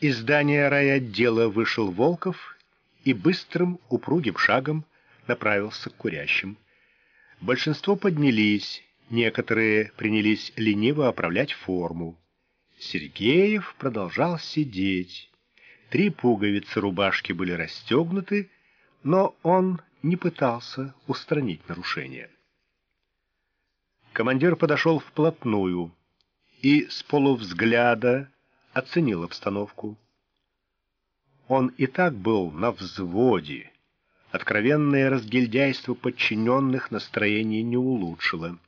Из здания райотдела вышел Волков и быстрым, упругим шагом направился к курящим. Большинство поднялись, некоторые принялись лениво оправлять форму. Сергеев продолжал сидеть. Три пуговицы рубашки были расстегнуты, но он не пытался устранить нарушение. Командир подошел вплотную и с полувзгляда оценил обстановку. Он и так был на взводе. Откровенное разгильдяйство подчиненных настроение не улучшило.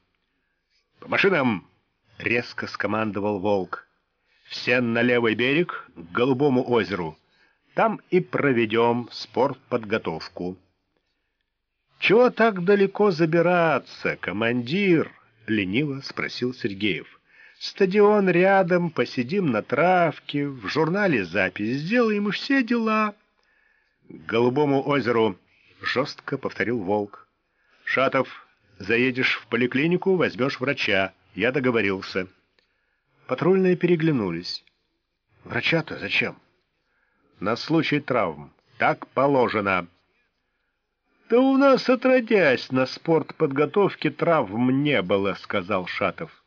«По машинам!» — резко скомандовал Волк. «Все на левый берег, к Голубому озеру. Там и проведем спортподготовку». «Чего так далеко забираться, командир?» — лениво спросил Сергеев. Стадион рядом, посидим на травке, в журнале запись сделаем и все дела. — К Голубому озеру, — жестко повторил Волк. — Шатов, заедешь в поликлинику, возьмешь врача. Я договорился. Патрульные переглянулись. — Врача-то зачем? — На случай травм. Так положено. — Да у нас, отродясь, на спортподготовке травм не было, — сказал Шатов.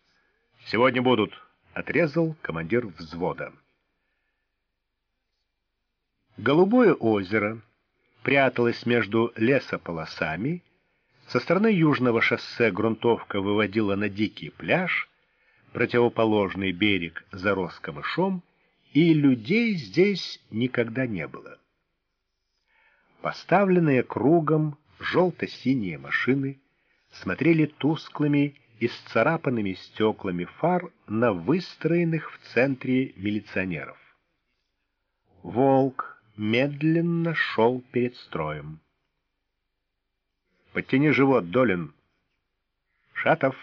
«Сегодня будут», — отрезал командир взвода. Голубое озеро пряталось между лесополосами, со стороны южного шоссе грунтовка выводила на дикий пляж, противоположный берег зарос камышом, и людей здесь никогда не было. Поставленные кругом желто-синие машины смотрели тусклыми и с царапанными стеклами фар на выстроенных в центре милиционеров. Волк медленно шел перед строем. «Подтяни живот, Долин!» «Шатов!»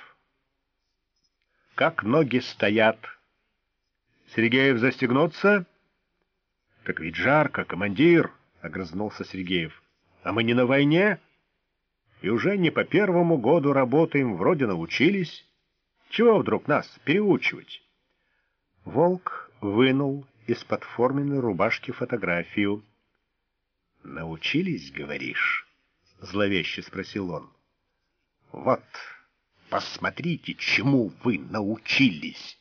«Как ноги стоят!» «Сергеев застегнуться?» «Так ведь жарко, командир!» — огрызнулся Сергеев. «А мы не на войне?» И уже не по первому году работаем, вроде научились. Чего вдруг нас переучивать? Волк вынул из-под форменной рубашки фотографию. «Научились, говоришь?» — зловеще спросил он. «Вот, посмотрите, чему вы научились!»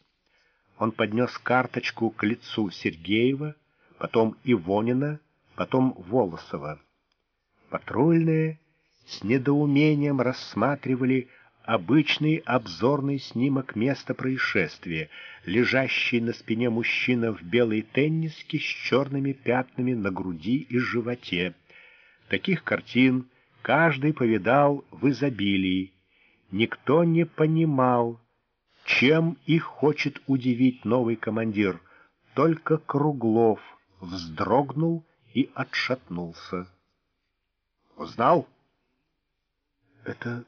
Он поднес карточку к лицу Сергеева, потом Ивонина, потом Волосова. Патрульные с недоумением рассматривали обычный обзорный снимок места происшествия, лежащий на спине мужчина в белой тенниске с черными пятнами на груди и животе. Таких картин каждый повидал в изобилии. Никто не понимал, чем их хочет удивить новый командир. Только Круглов вздрогнул и отшатнулся. «Узнал?» Это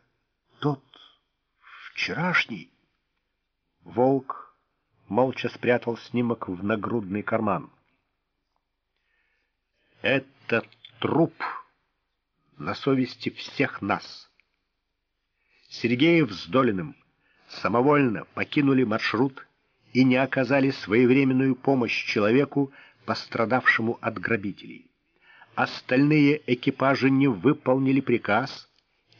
тот вчерашний? Волк молча спрятал снимок в нагрудный карман. Это труп на совести всех нас. Сергеев с Долиным самовольно покинули маршрут и не оказали своевременную помощь человеку, пострадавшему от грабителей. Остальные экипажи не выполнили приказ —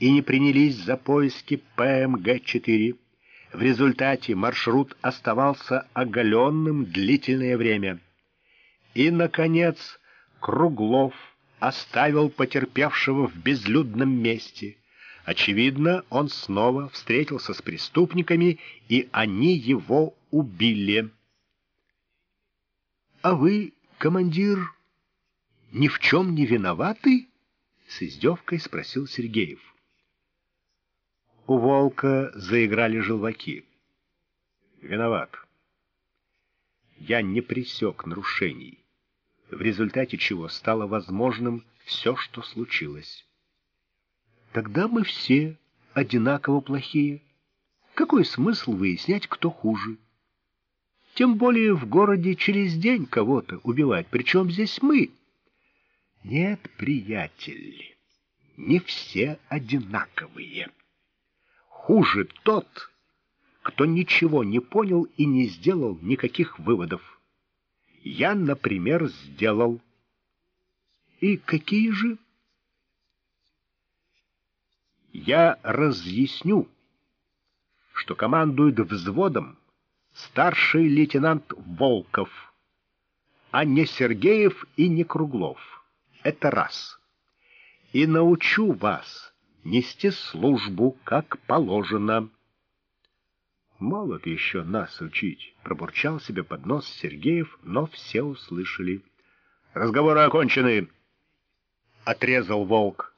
и не принялись за поиски ПМГ-4. В результате маршрут оставался оголенным длительное время. И, наконец, Круглов оставил потерпевшего в безлюдном месте. Очевидно, он снова встретился с преступниками, и они его убили. — А вы, командир, ни в чем не виноваты? — с издевкой спросил Сергеев. У волка заиграли желваки. Виноват. Я не пресек нарушений, в результате чего стало возможным все, что случилось. Тогда мы все одинаково плохие. Какой смысл выяснять, кто хуже? Тем более в городе через день кого-то убивать. Причем здесь мы? Нет, приятель, не все одинаковые. Хуже тот, кто ничего не понял и не сделал никаких выводов. я, например, сделал. И какие же? Я разъясню, что командует взводом старший лейтенант Волков, а не Сергеев и не Круглов. Это раз. И научу вас нести службу, как положено. Молод еще нас учить, пробурчал себе под нос Сергеев, но все услышали. Разговоры окончены, отрезал Волк.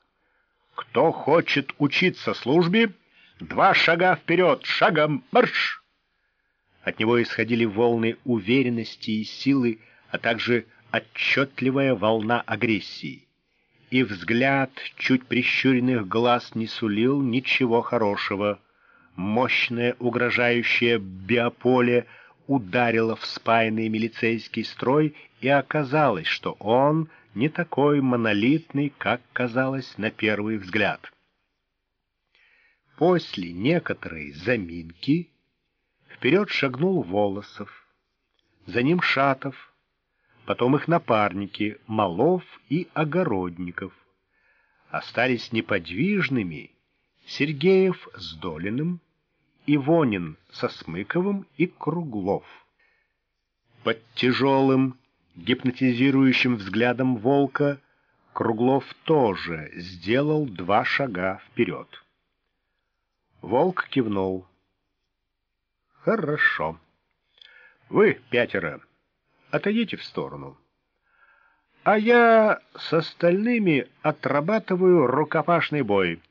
Кто хочет учиться службе, два шага вперед, шагом марш! От него исходили волны уверенности и силы, а также отчетливая волна агрессии. И взгляд чуть прищуренных глаз не сулил ничего хорошего. Мощное угрожающее биополе ударило в спаянный милицейский строй, и оказалось, что он не такой монолитный, как казалось на первый взгляд. После некоторой заминки Вперед шагнул Волосов, за ним Шатов, потом их напарники Малов и Огородников. Остались неподвижными Сергеев с Долиным, Ивонин со Смыковым и Круглов. Под тяжелым, гипнотизирующим взглядом волка Круглов тоже сделал два шага вперед. Волк кивнул. Хорошо. Вы, пятеро, отойдите в сторону. А я с остальными отрабатываю рукопашный бой.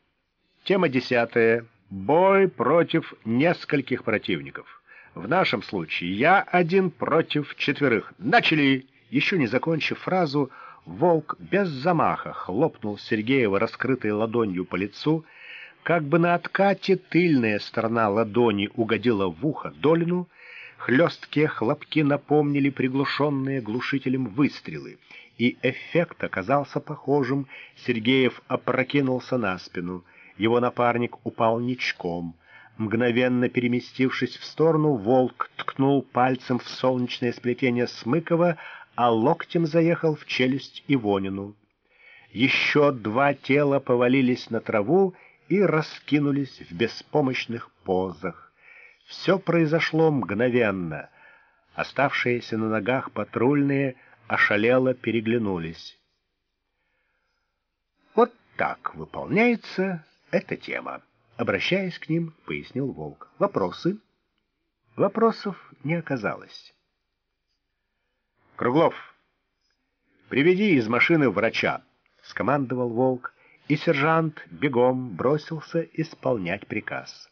Тема десятая. Бой против нескольких противников. В нашем случае я один против четверых. Начали! Еще не закончив фразу, волк без замаха хлопнул Сергеева раскрытой ладонью по лицу как бы на откате тыльная сторона ладони угодила в ухо Долину, хлесткие хлопки напомнили приглушенные глушителем выстрелы, и эффект оказался похожим. Сергеев опрокинулся на спину, его напарник упал ничком. Мгновенно переместившись в сторону, волк ткнул пальцем в солнечное сплетение Смыкова, а локтем заехал в челюсть Ивонину. Еще два тела повалились на траву, и раскинулись в беспомощных позах. Все произошло мгновенно. Оставшиеся на ногах патрульные ошалело переглянулись. Вот так выполняется эта тема. Обращаясь к ним, пояснил Волк. Вопросы? Вопросов не оказалось. Круглов, приведи из машины врача, скомандовал Волк и сержант бегом бросился исполнять приказ.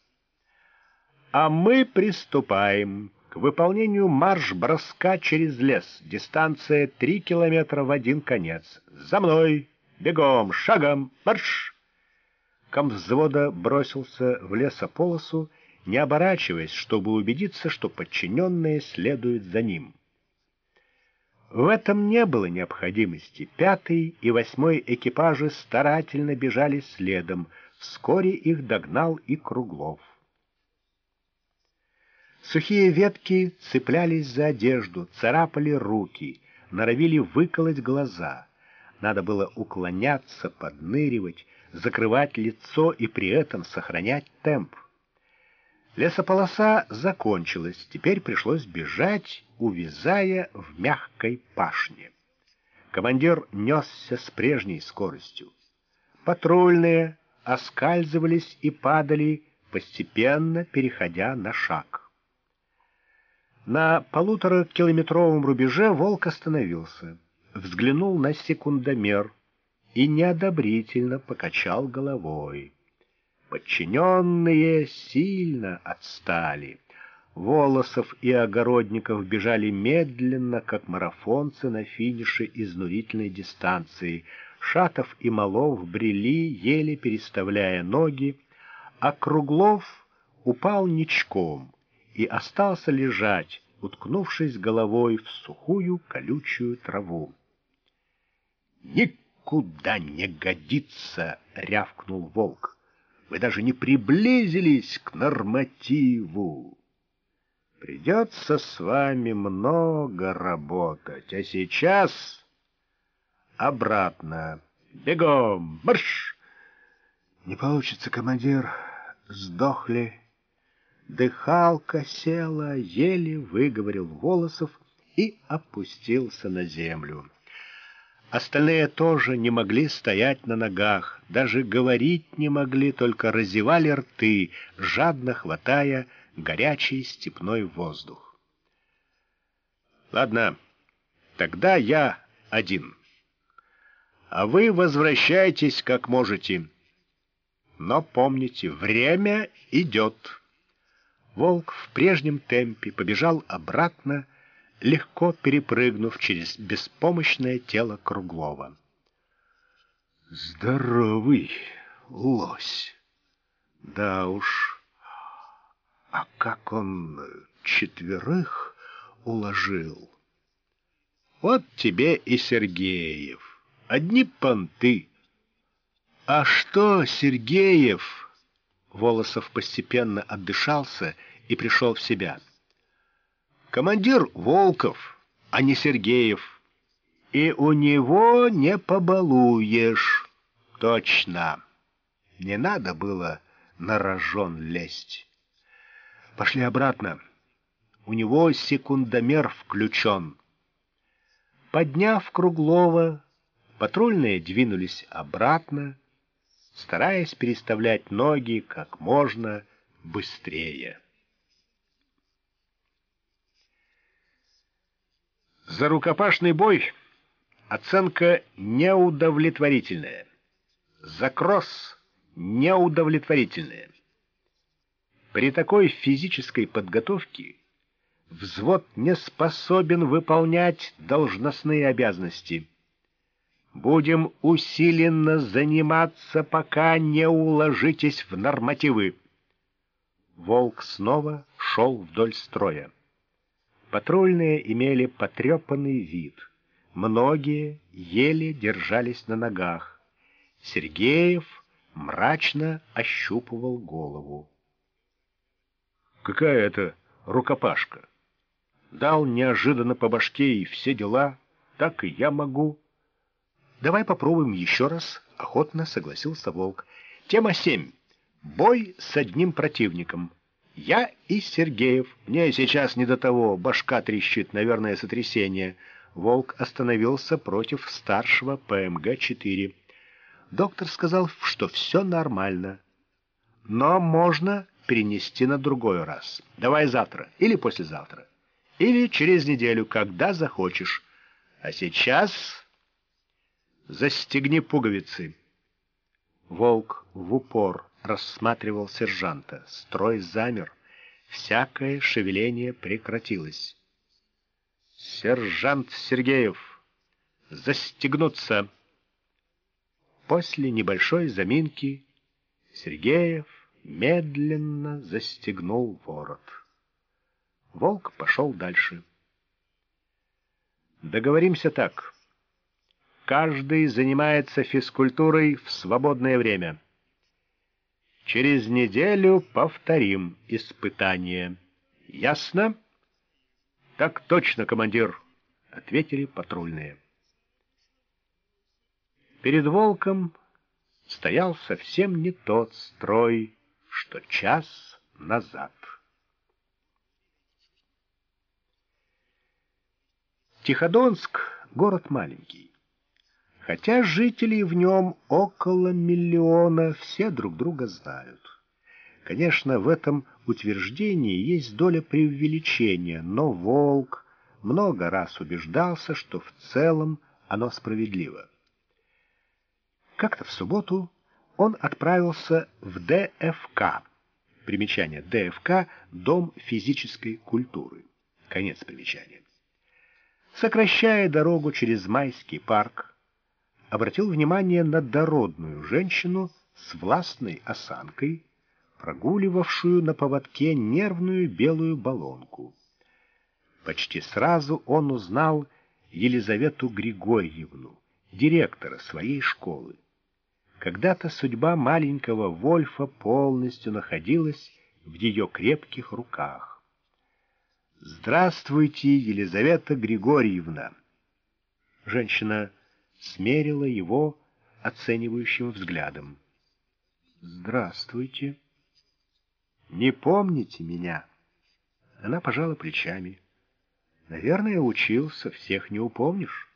А мы приступаем к выполнению марш-броска через лес. Дистанция три километра в один конец. За мной! Бегом! Шагом! Марш! Комвзвода бросился в лесополосу, не оборачиваясь, чтобы убедиться, что подчиненные следуют за ним. В этом не было необходимости. Пятый и восьмой экипажи старательно бежали следом. Вскоре их догнал и Круглов. Сухие ветки цеплялись за одежду, царапали руки, норовили выколоть глаза. Надо было уклоняться, подныривать, закрывать лицо и при этом сохранять темп. Лесополоса закончилась, теперь пришлось бежать, увязая в мягкой пашне. Командир несся с прежней скоростью. Патрульные оскальзывались и падали, постепенно переходя на шаг. На полуторакилометровом рубеже волк остановился, взглянул на секундомер и неодобрительно покачал головой. Подчиненные сильно отстали. Волосов и Огородников бежали медленно, как марафонцы на финише изнурительной дистанции. Шатов и Малов брели, еле переставляя ноги, а Круглов упал ничком и остался лежать, уткнувшись головой в сухую колючую траву. «Никуда не годится!» — рявкнул волк. Вы даже не приблизились к нормативу. Придется с вами много работать, а сейчас обратно. Бегом, марш! Не получится, командир, сдохли. Дыхалка села, еле выговорил Волосов и опустился на землю. Остальные тоже не могли стоять на ногах, даже говорить не могли, только разевали рты, жадно хватая горячий степной воздух. «Ладно, тогда я один. А вы возвращайтесь как можете. Но помните, время идет». Волк в прежнем темпе побежал обратно, легко перепрыгнув через беспомощное тело Круглова. «Здоровый лось! Да уж, а как он четверых уложил!» «Вот тебе и Сергеев, одни понты!» «А что, Сергеев?» Волосов постепенно отдышался и пришел в себя. Командир Волков, а не Сергеев. И у него не побалуешь. Точно. Не надо было на рожон лезть. Пошли обратно. У него секундомер включен. Подняв Круглова, патрульные двинулись обратно, стараясь переставлять ноги как можно быстрее. За рукопашный бой оценка неудовлетворительная. За кросс неудовлетворительная. При такой физической подготовке взвод не способен выполнять должностные обязанности. Будем усиленно заниматься, пока не уложитесь в нормативы. Волк снова шел вдоль строя. Патрульные имели потрепанный вид. Многие еле держались на ногах. Сергеев мрачно ощупывал голову. «Какая это рукопашка? Дал неожиданно по башке и все дела, так и я могу». «Давай попробуем еще раз», — охотно согласился Волк. «Тема семь. Бой с одним противником». Я и Сергеев. Мне сейчас не до того, башка трещит, наверное, сотрясение. Волк остановился против старшего ПМГ-4. Доктор сказал, что все нормально. Но можно перенести на другой раз. Давай завтра или послезавтра. Или через неделю, когда захочешь. А сейчас застегни пуговицы. Волк в упор рассматривал сержанта. Строй замер. Всякое шевеление прекратилось. «Сержант Сергеев! Застегнуться!» После небольшой заминки Сергеев медленно застегнул ворот. Волк пошел дальше. Договоримся так. Каждый занимается физкультурой в свободное время. Через неделю повторим испытание. Ясно? Так точно, командир, ответили патрульные. Перед волком стоял совсем не тот строй, что час назад. Тиходонск — город маленький. Хотя жителей в нем около миллиона, все друг друга знают. Конечно, в этом утверждении есть доля преувеличения, но Волк много раз убеждался, что в целом оно справедливо. Как-то в субботу он отправился в ДФК. Примечание ДФК – Дом физической культуры. Конец примечания. Сокращая дорогу через Майский парк, обратил внимание на дородную женщину с властной осанкой, прогуливавшую на поводке нервную белую баллонку. Почти сразу он узнал Елизавету Григорьевну, директора своей школы. Когда-то судьба маленького Вольфа полностью находилась в ее крепких руках. «Здравствуйте, Елизавета Григорьевна!» Женщина смерила его оценивающим взглядом. «Здравствуйте!» «Не помните меня?» Она пожала плечами. «Наверное, учился, всех не упомнишь».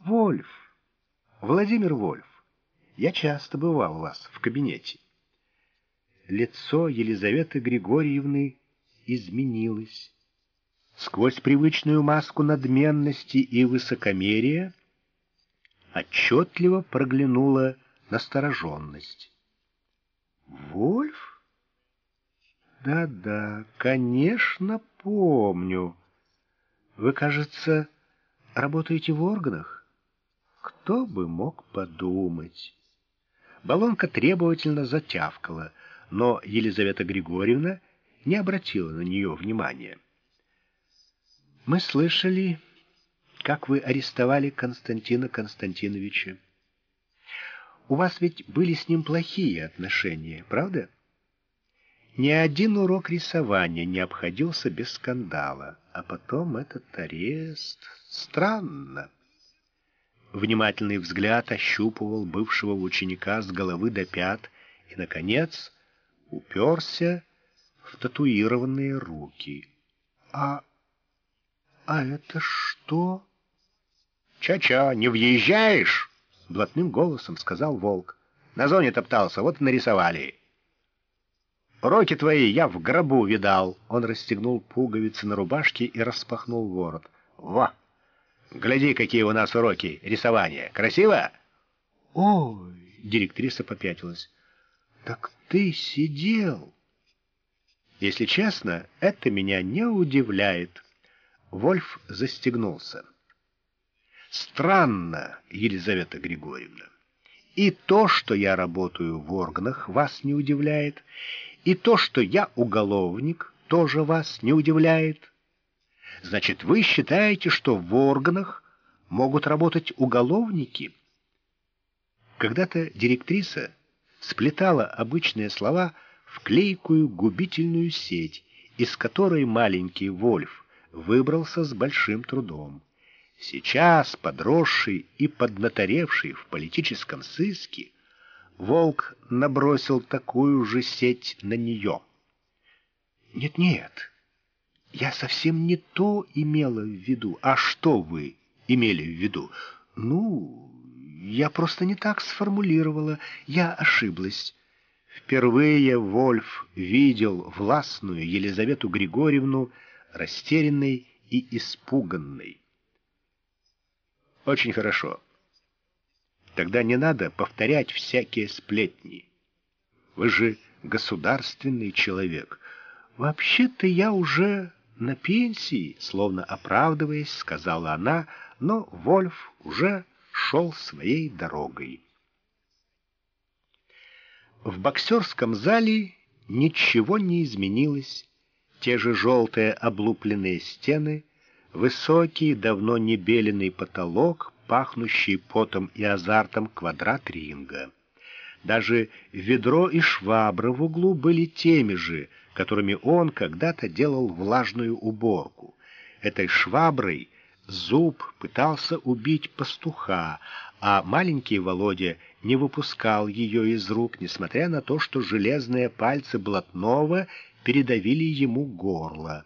«Вольф! Владимир Вольф, я часто бывал у вас в кабинете». Лицо Елизаветы Григорьевны изменилось. Сквозь привычную маску надменности и высокомерия отчетливо проглянула настороженность. «Вольф? Да-да, конечно, помню. Вы, кажется, работаете в органах? Кто бы мог подумать?» Баллонка требовательно затявкала, но Елизавета Григорьевна не обратила на нее внимания. «Мы слышали, как вы арестовали Константина Константиновича. У вас ведь были с ним плохие отношения, правда? Ни один урок рисования не обходился без скандала, а потом этот арест... Странно. Внимательный взгляд ощупывал бывшего ученика с головы до пят и, наконец, уперся в татуированные руки. «А... а это что?» «Ча-ча, не въезжаешь?» — блатным голосом сказал волк. «На зоне топтался, вот и нарисовали». «Руки твои я в гробу видал». Он расстегнул пуговицы на рубашке и распахнул ворот. «Во! Гляди, какие у нас уроки рисования. Красиво?» «Ой!» — директриса попятилась. «Так ты сидел!» Если честно, это меня не удивляет. Вольф застегнулся. Странно, Елизавета Григорьевна. И то, что я работаю в органах, вас не удивляет, и то, что я уголовник, тоже вас не удивляет. Значит, вы считаете, что в органах могут работать уголовники? Когда-то директриса сплетала обычные слова в клейкую губительную сеть, из которой маленький Вольф выбрался с большим трудом. Сейчас, подросший и поднаторевший в политическом сыске, Волк набросил такую же сеть на нее. «Нет-нет, я совсем не то имела в виду. А что вы имели в виду? Ну, я просто не так сформулировала, я ошиблась». Впервые Вольф видел властную Елизавету Григорьевну растерянной и испуганной. Очень хорошо. Тогда не надо повторять всякие сплетни. Вы же государственный человек. Вообще-то я уже на пенсии, словно оправдываясь, сказала она, но Вольф уже шел своей дорогой. В боксерском зале ничего не изменилось. Те же желтые облупленные стены — Высокий, давно не беленый потолок, пахнущий потом и азартом квадрат ринга. Даже ведро и швабра в углу были теми же, которыми он когда-то делал влажную уборку. Этой шваброй зуб пытался убить пастуха, а маленький Володя не выпускал ее из рук, несмотря на то, что железные пальцы блатного передавили ему горло.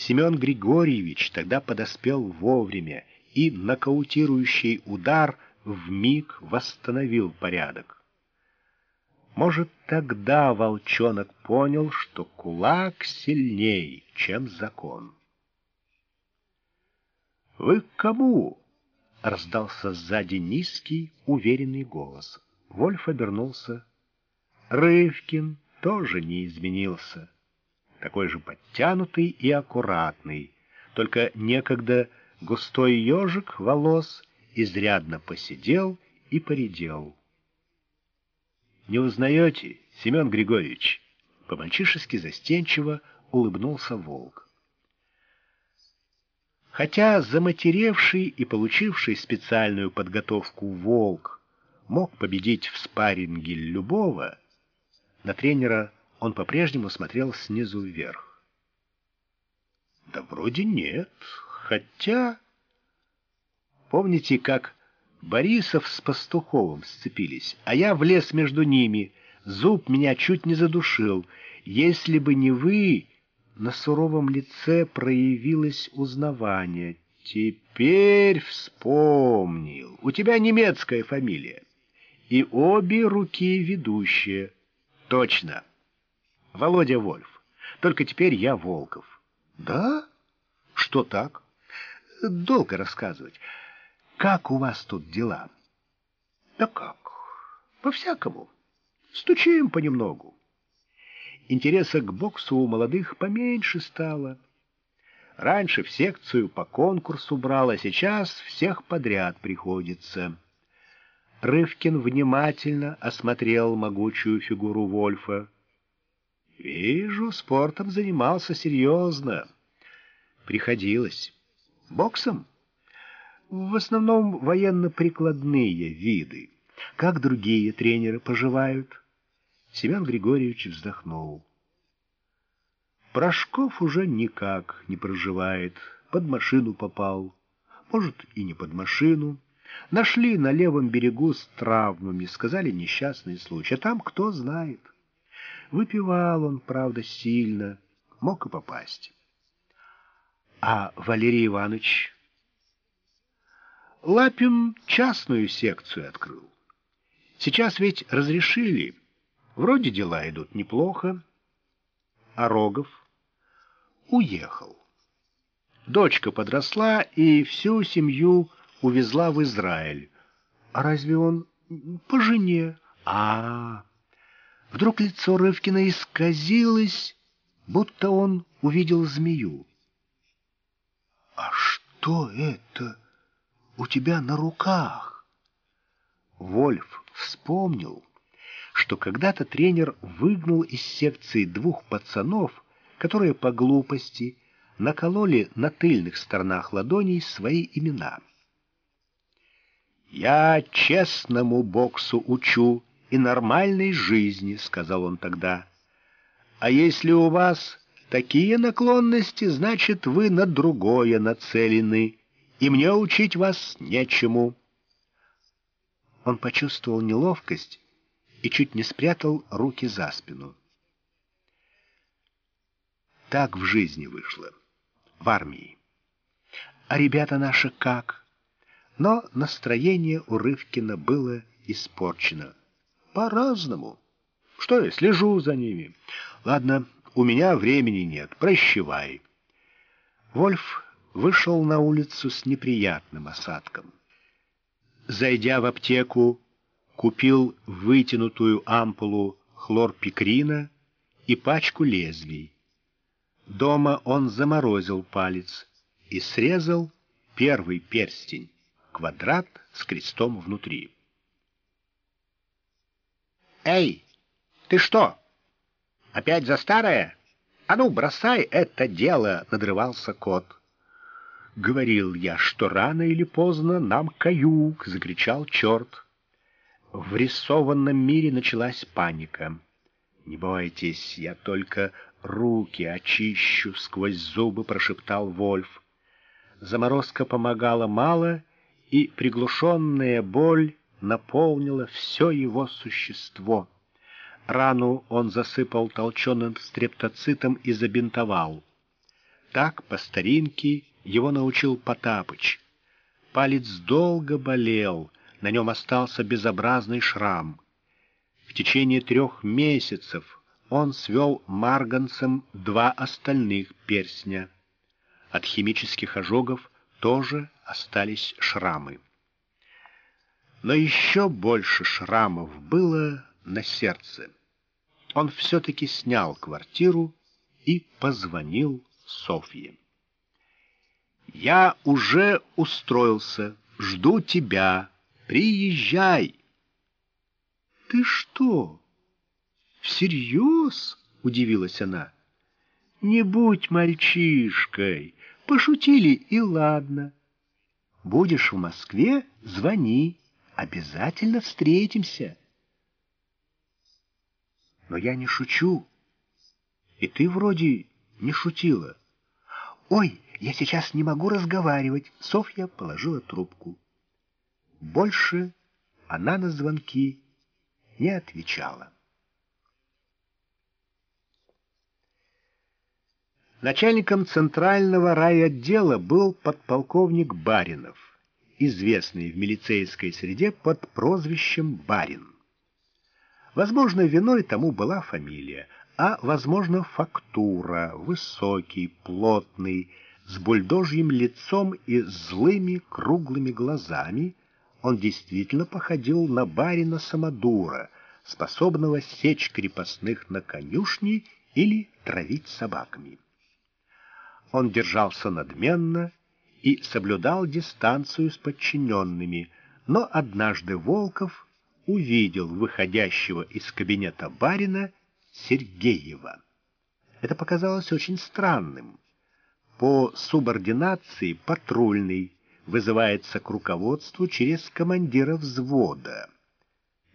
Семен Григорьевич тогда подоспел вовремя, и нокаутирующий удар вмиг восстановил порядок. Может, тогда волчонок понял, что кулак сильней, чем закон. «Вы к кому?» — раздался сзади низкий, уверенный голос. Вольф обернулся. Рывкин тоже не изменился такой же подтянутый и аккуратный, только некогда густой ежик волос изрядно посидел и поредел. «Не узнаете, Семен Григорьевич?» По-мальчишески застенчиво улыбнулся волк. Хотя заматеревший и получивший специальную подготовку волк мог победить в спарринге любого, на тренера он по-прежнему смотрел снизу вверх. Да вроде нет, хотя... Помните, как Борисов с Пастуховым сцепились, а я влез между ними, зуб меня чуть не задушил. Если бы не вы, на суровом лице проявилось узнавание. Теперь вспомнил. У тебя немецкая фамилия. И обе руки ведущие. Точно. Володя Вольф. Только теперь я Волков. Да? Что так? Долго рассказывать. Как у вас тут дела? Да как? По-всякому. Стучим понемногу. Интереса к боксу у молодых поменьше стало. Раньше в секцию по конкурсу брал, а сейчас всех подряд приходится. Рывкин внимательно осмотрел могучую фигуру Вольфа. Вижу, спортом занимался серьезно. Приходилось. Боксом? В основном военно-прикладные виды. Как другие тренеры поживают? Семен Григорьевич вздохнул. Порошков уже никак не проживает. Под машину попал. Может, и не под машину. Нашли на левом берегу с травмами. Сказали, несчастный случай. А там кто знает. Выпивал он, правда, сильно. Мог и попасть. А Валерий Иванович Лапин частную секцию открыл. Сейчас ведь разрешили. Вроде дела идут неплохо. А Рогов уехал. Дочка подросла и всю семью увезла в Израиль. А разве он по жене? А, -а, -а. Вдруг лицо Рывкина исказилось, будто он увидел змею. «А что это?» у тебя на руках. Вольф вспомнил, что когда-то тренер выгнал из секции двух пацанов, которые по глупости накололи на тыльных сторонах ладоней свои имена. «Я честному боксу учу и нормальной жизни», — сказал он тогда. «А если у вас такие наклонности, значит, вы на другое нацелены» и мне учить вас нечему». Он почувствовал неловкость и чуть не спрятал руки за спину. Так в жизни вышло, в армии. А ребята наши как? Но настроение у Рывкина было испорчено. По-разному. Что я, слежу за ними. Ладно, у меня времени нет, прощевай. Вольф вышел на улицу с неприятным осадком. Зайдя в аптеку, купил вытянутую ампулу хлорпикрина и пачку лезвий. Дома он заморозил палец и срезал первый перстень, квадрат с крестом внутри. «Эй, ты что, опять за старое? А ну, бросай это дело!» — надрывался кот. Говорил я, что рано или поздно нам каюк, — закричал черт. В рисованном мире началась паника. «Не бойтесь, я только руки очищу», — сквозь зубы прошептал Вольф. Заморозка помогала мало, и приглушенная боль наполнила все его существо. Рану он засыпал толченым стрептоцитом и забинтовал. Так, по старинке, его научил Потапыч. Палец долго болел, на нем остался безобразный шрам. В течение трех месяцев он свел марганцем два остальных перстня. От химических ожогов тоже остались шрамы. Но еще больше шрамов было на сердце. Он все-таки снял квартиру и позвонил Софье. Я уже устроился, жду тебя. Приезжай. Ты что? Всерьез? Удивилась она. Не будь мальчишкой. Пошутили и ладно. Будешь в Москве, звони. Обязательно встретимся. Но я не шучу. И ты вроде не шутила. «Ой, я сейчас не могу разговаривать!» Софья положила трубку. Больше она на звонки не отвечала. Начальником центрального райотдела был подполковник Баринов, известный в милицейской среде под прозвищем Барин. Возможно, виной тому была фамилия, а, возможно, фактура, высокий, плотный, с бульдожьим лицом и злыми круглыми глазами, он действительно походил на барина Самодура, способного сечь крепостных на конюшни или травить собаками. Он держался надменно и соблюдал дистанцию с подчиненными, но однажды Волков увидел выходящего из кабинета барина Сергеева. Это показалось очень странным. По субординации патрульный вызывается к руководству через командира взвода.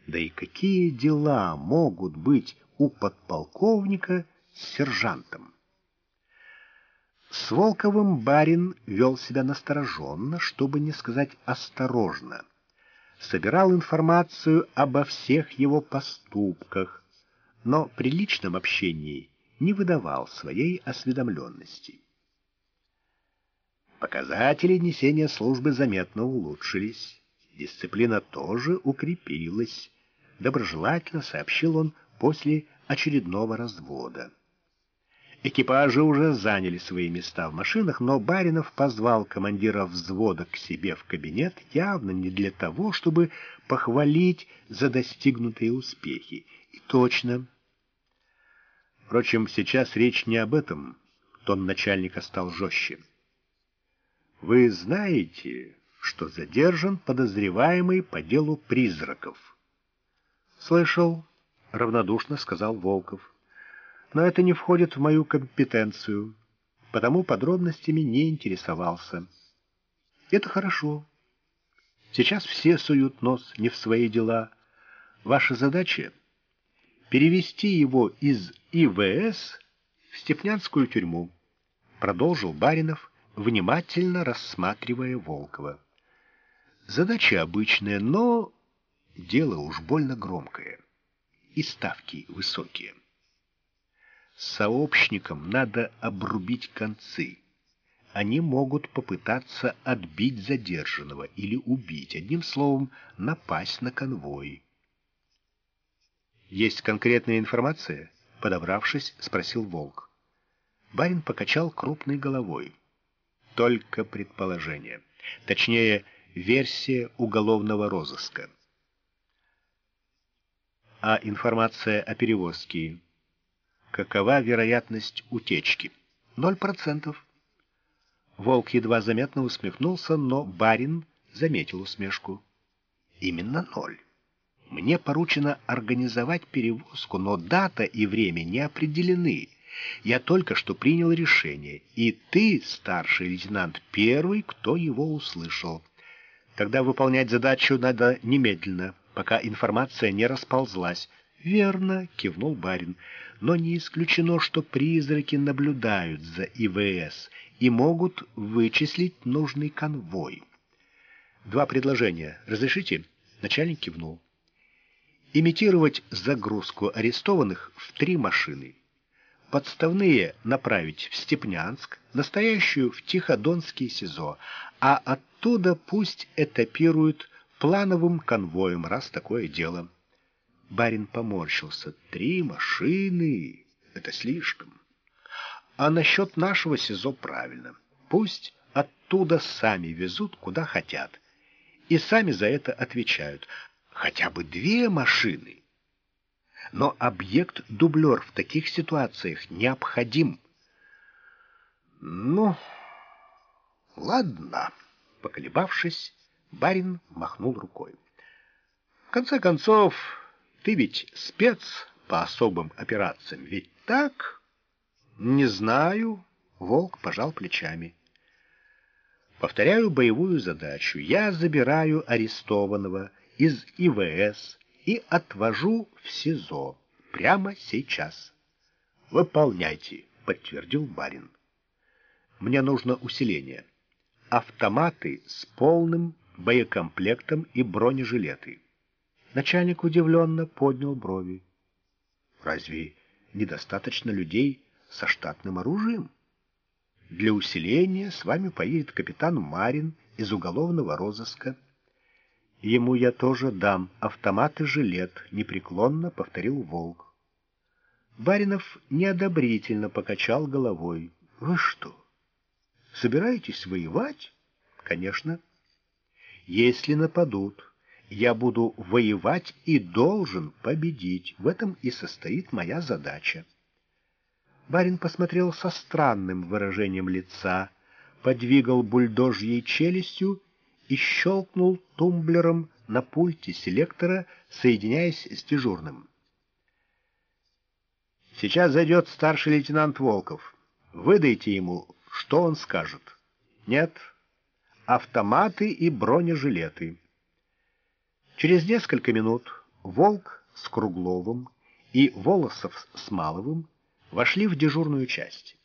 Да и какие дела могут быть у подполковника с сержантом? С Волковым барин вел себя настороженно, чтобы не сказать осторожно. Собирал информацию обо всех его поступках, но при личном общении не выдавал своей осведомленности. Показатели несения службы заметно улучшились, дисциплина тоже укрепилась, доброжелательно сообщил он после очередного развода. Экипажи уже заняли свои места в машинах, но Баринов позвал командира взвода к себе в кабинет явно не для того, чтобы похвалить за достигнутые успехи. И точно. Впрочем, сейчас речь не об этом. Тон начальника стал жестче. Вы знаете, что задержан подозреваемый по делу призраков? Слышал, равнодушно сказал Волков но это не входит в мою компетенцию, потому подробностями не интересовался. Это хорошо. Сейчас все суют нос не в свои дела. Ваша задача — перевести его из ИВС в Степнянскую тюрьму, продолжил Баринов, внимательно рассматривая Волкова. Задача обычная, но дело уж больно громкое, и ставки высокие. Сообщникам надо обрубить концы. Они могут попытаться отбить задержанного или убить, одним словом, напасть на конвой. «Есть конкретная информация?» — подобравшись, спросил Волк. Барин покачал крупной головой. «Только предположение. Точнее, версия уголовного розыска». «А информация о перевозке?» Какова вероятность утечки? Ноль процентов. Волк едва заметно усмехнулся, но барин заметил усмешку. Именно ноль. Мне поручено организовать перевозку, но дата и время не определены. Я только что принял решение, и ты, старший лейтенант, первый, кто его услышал. Тогда выполнять задачу надо немедленно, пока информация не расползлась. «Верно», — кивнул барин, — «но не исключено, что призраки наблюдают за ИВС и могут вычислить нужный конвой». «Два предложения. Разрешите?» — начальник кивнул. «Имитировать загрузку арестованных в три машины. Подставные направить в Степнянск, настоящую в Тиходонский СИЗО, а оттуда пусть этапируют плановым конвоем, раз такое дело». Барин поморщился. «Три машины — это слишком. А насчет нашего СИЗО правильно. Пусть оттуда сами везут, куда хотят. И сами за это отвечают. Хотя бы две машины. Но объект-дублер в таких ситуациях необходим. Ну, ладно. Поколебавшись, барин махнул рукой. В конце концов... Ты ведь спец по особым операциям, ведь так? Не знаю. Волк пожал плечами. Повторяю боевую задачу. Я забираю арестованного из ИВС и отвожу в СИЗО прямо сейчас. Выполняйте, подтвердил барин. Мне нужно усиление. Автоматы с полным боекомплектом и бронежилеты. Начальник удивленно поднял брови. Разве недостаточно людей со штатным оружием? Для усиления с вами поедет капитан Марин из уголовного розыска. Ему я тоже дам автомат и жилет, непреклонно повторил Волк. Баринов неодобрительно покачал головой. Вы что, собираетесь воевать? Конечно. Если нападут, я буду воевать и должен победить. В этом и состоит моя задача. Барин посмотрел со странным выражением лица, подвигал бульдожьей челюстью и щелкнул тумблером на пульте селектора, соединяясь с дежурным. «Сейчас зайдет старший лейтенант Волков. Выдайте ему, что он скажет. Нет, автоматы и бронежилеты». Через несколько минут Волк с Кругловым и Волосов с Маловым вошли в дежурную часть.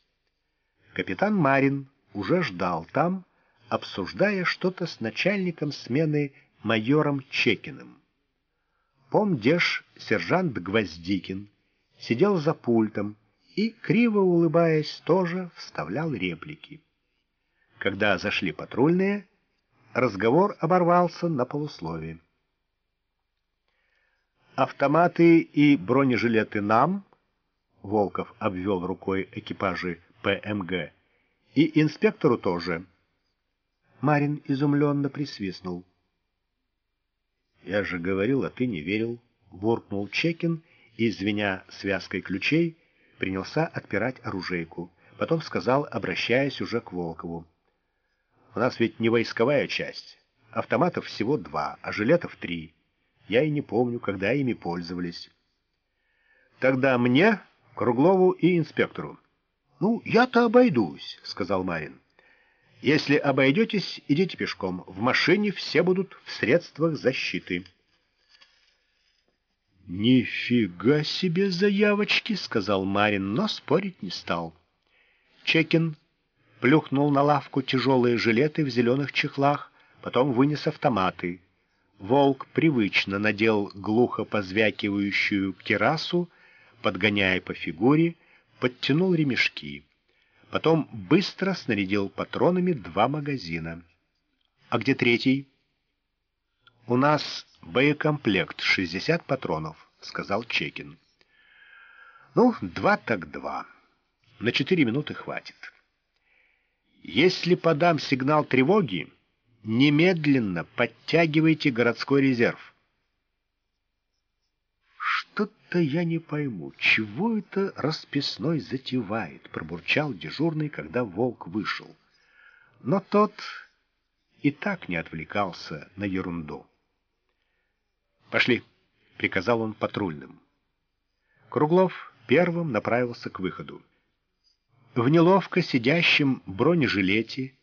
Капитан Марин уже ждал там, обсуждая что-то с начальником смены майором Чекиным. Помдеж сержант Гвоздикин сидел за пультом и, криво улыбаясь, тоже вставлял реплики. Когда зашли патрульные, разговор оборвался на полусловие. «Автоматы и бронежилеты нам», — Волков обвел рукой экипажи ПМГ, — «и инспектору тоже». Марин изумленно присвистнул. «Я же говорил, а ты не верил», — буркнул Чекин и, звеня связкой ключей, принялся отпирать оружейку. Потом сказал, обращаясь уже к Волкову. «У нас ведь не войсковая часть. Автоматов всего два, а жилетов три. Я и не помню, когда ими пользовались». «Тогда мне, Круглову и инспектору». «Ну, я-то обойдусь», — сказал Марин. Если обойдетесь, идите пешком. В машине все будут в средствах защиты. «Нифига себе заявочки!» — сказал Марин, но спорить не стал. Чекин плюхнул на лавку тяжелые жилеты в зеленых чехлах, потом вынес автоматы. Волк привычно надел глухо позвякивающую керасу, подгоняя по фигуре, подтянул ремешки. Потом быстро снарядил патронами два магазина. «А где третий?» «У нас боекомплект, 60 патронов», — сказал Чекин. «Ну, два так два. На четыре минуты хватит. Если подам сигнал тревоги, немедленно подтягивайте городской резерв. «Что-то я не пойму, чего это расписной затевает?» — пробурчал дежурный, когда волк вышел. Но тот и так не отвлекался на ерунду. «Пошли», — приказал он патрульным. Круглов первым направился к выходу. В неловко сидящем бронежилете,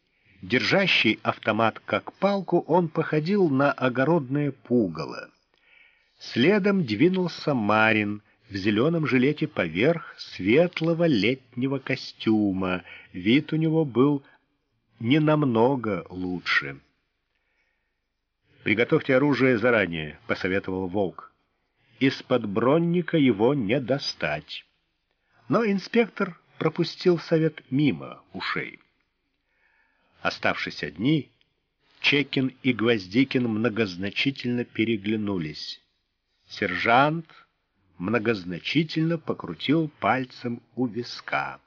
держащий автомат как палку, он походил на огородное пугало — Следом двинулся Марин в зеленом жилете поверх светлого летнего костюма. Вид у него был не намного лучше. «Приготовьте оружие заранее», — посоветовал Волк. «Из-под бронника его не достать». Но инспектор пропустил совет мимо ушей. Оставшись одни, Чекин и Гвоздикин многозначительно переглянулись. Сержант многозначительно покрутил пальцем у виска.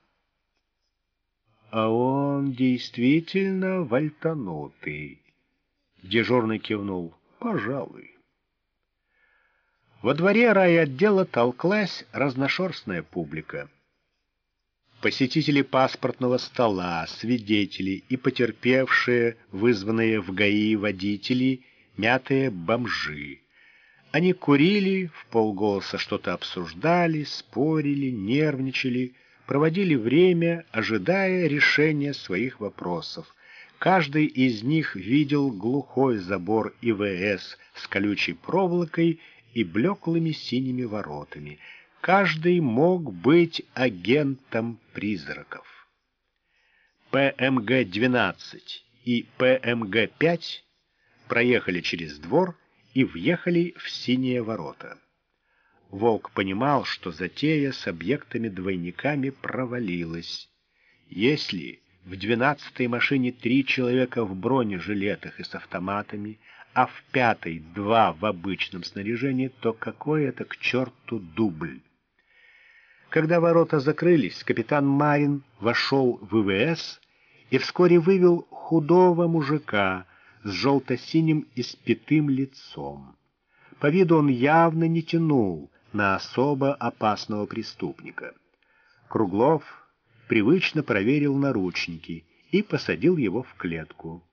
А он действительно вальтанутый. Дежурный кивнул. Пожалуй. Во дворе райотдела толклась разношерстная публика. Посетители паспортного стола, свидетели и потерпевшие, вызванные в ГАИ водители, мятые бомжи. Они курили, в полголоса что-то обсуждали, спорили, нервничали, проводили время, ожидая решения своих вопросов. Каждый из них видел глухой забор ИВС с колючей проволокой и блеклыми синими воротами. Каждый мог быть агентом призраков. ПМГ-12 и ПМГ-5 проехали через двор и въехали в синие ворота. Волк понимал, что затея с объектами-двойниками провалилась. Если в двенадцатой машине три человека в бронежилетах и с автоматами, а в пятой два в обычном снаряжении, то какой это к черту дубль? Когда ворота закрылись, капитан Марин вошел в ВВС и вскоре вывел худого мужика с желто-синим испятым лицом. По виду он явно не тянул на особо опасного преступника. Круглов привычно проверил наручники и посадил его в клетку.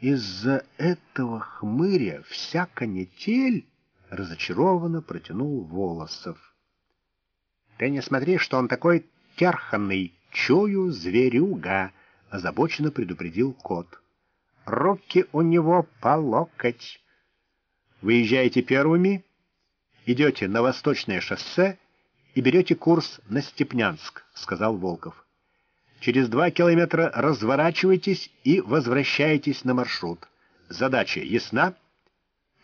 «Из-за этого хмыря вся канитель?» — разочарованно протянул Волосов. «Ты не смотри, что он такой терханный, чую зверюга», — озабоченно предупредил кот. «Руки у него по локоть. Выезжаете первыми?» идете на восточное шоссе и берете курс на Степнянск», — сказал Волков. «Через два километра разворачивайтесь и возвращайтесь на маршрут. Задача ясна?»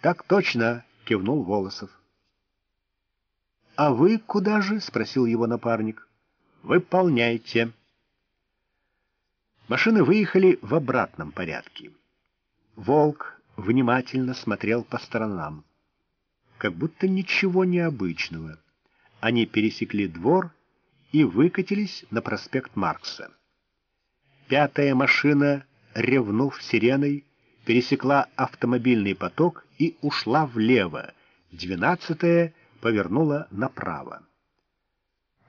«Так точно», — кивнул Волосов. «А вы куда же?» — спросил его напарник. «Выполняйте». Машины выехали в обратном порядке. Волк внимательно смотрел по сторонам как будто ничего необычного. Они пересекли двор и выкатились на проспект Маркса. Пятая машина, ревнув сиреной, пересекла автомобильный поток и ушла влево. Двенадцатая повернула направо.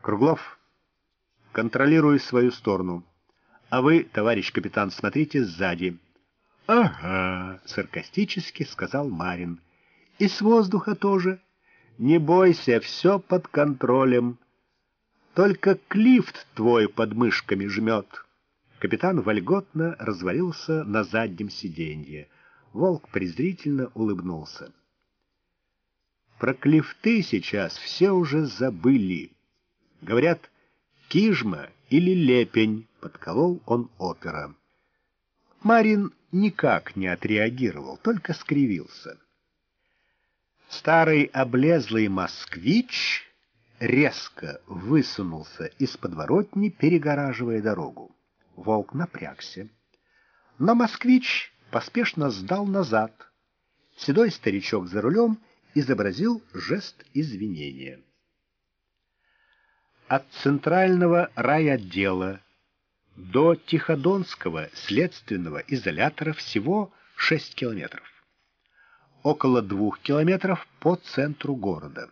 Круглов, контролируй свою сторону. А вы, товарищ капитан, смотрите сзади. — Ага, — саркастически сказал Марин. И с воздуха тоже. Не бойся, все под контролем. Только клифт твой под мышками жмет. Капитан вольготно развалился на заднем сиденье. Волк презрительно улыбнулся. Про клифты сейчас все уже забыли. Говорят, кижма или лепень, подколол он опера. Марин никак не отреагировал, только скривился. Старый облезлый москвич резко высунулся из подворотни, перегораживая дорогу. Волк напрягся. Но москвич поспешно сдал назад. Седой старичок за рулем изобразил жест извинения. От центрального райотдела до Тиходонского следственного изолятора всего 6 километров около двух километров по центру города.